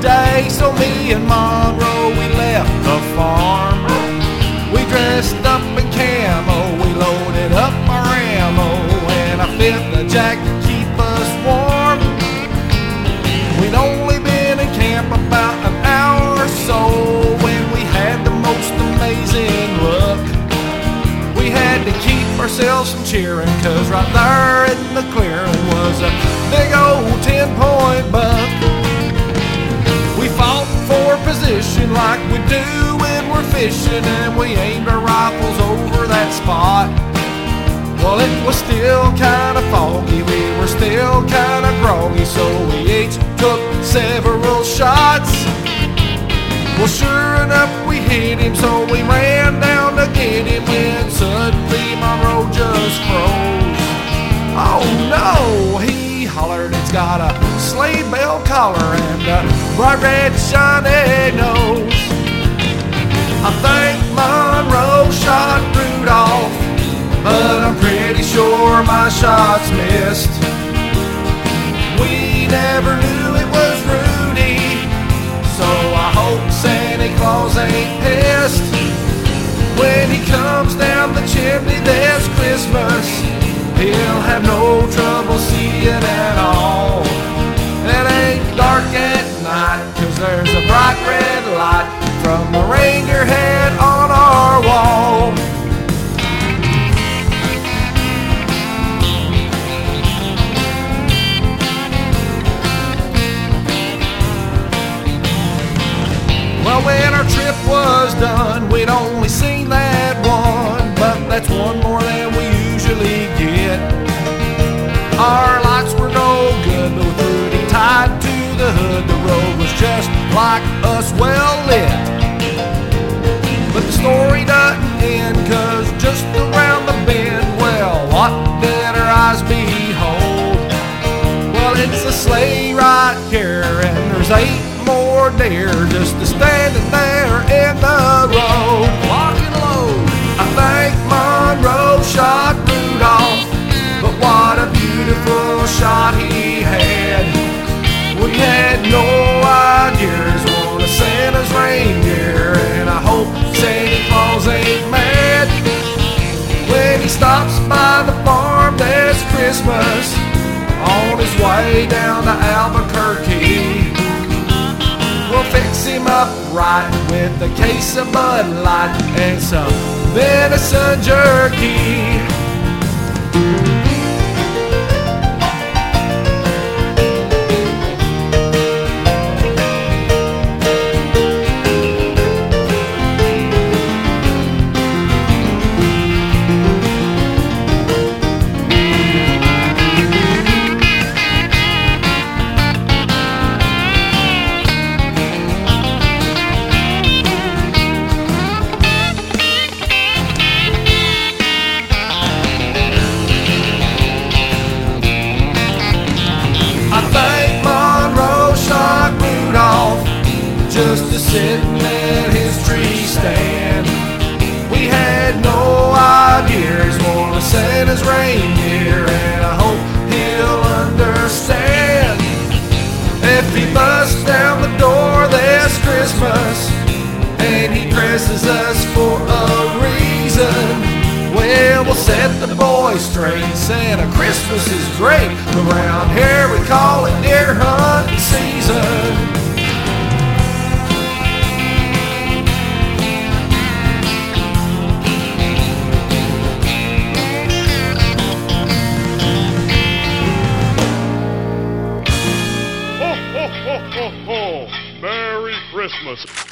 day, so me and Monroe, we left the farm. We dressed up in camo, we loaded up our ammo, and I fit the jack to keep us warm. We'd only been in camp about an hour or so when we had the most amazing luck. We had to keep ourselves from cheering, cause right there in the clearing was a big old 10 point fishing, and we aimed our rifles over that spot. Well, it was still kinda foggy, we were still kinda groggy, so we each took several shots. Well, sure enough, we hit him, so we ran down to get him when suddenly Monroe just froze. Oh no, he hollered, it's got a sleigh bell collar and a bright red shiny nose. My shots missed. We never knew it was Rudy, so I hope Santa Claus ain't pissed. When he comes down the chimney this Christmas, he'll have no trouble seeing at all. Well, when our trip was done, we'd only seen that one, but that's one more than we usually get. Our lights were no good, but with Rudy tied to the hood, the road was just like us well lit. But the story doesn't end, cause just around the bend, well, what did our eyes behold? Well, it's a sleigh right here, and there's eight more deer just a standing there in the road. Lock and load. I think Monroe shot Rudolph, but what a beautiful shot he had. We had no ideas one of Santa's reindeer, and I hope Santa Claus ain't mad when he stops by the farm this Christmas on his way down to Albuquerque. Fix him up right with a case of Bud Light and some venison jerky. Sitting in his tree stand. We had no ideas one of Santa's reindeer, and I hope he'll understand. If he busts down the door this Christmas and he dresses us for a reason. Well, we'll set the boys straight. Santa Christmas is great. Around here we call it deer hunting season. Christmas.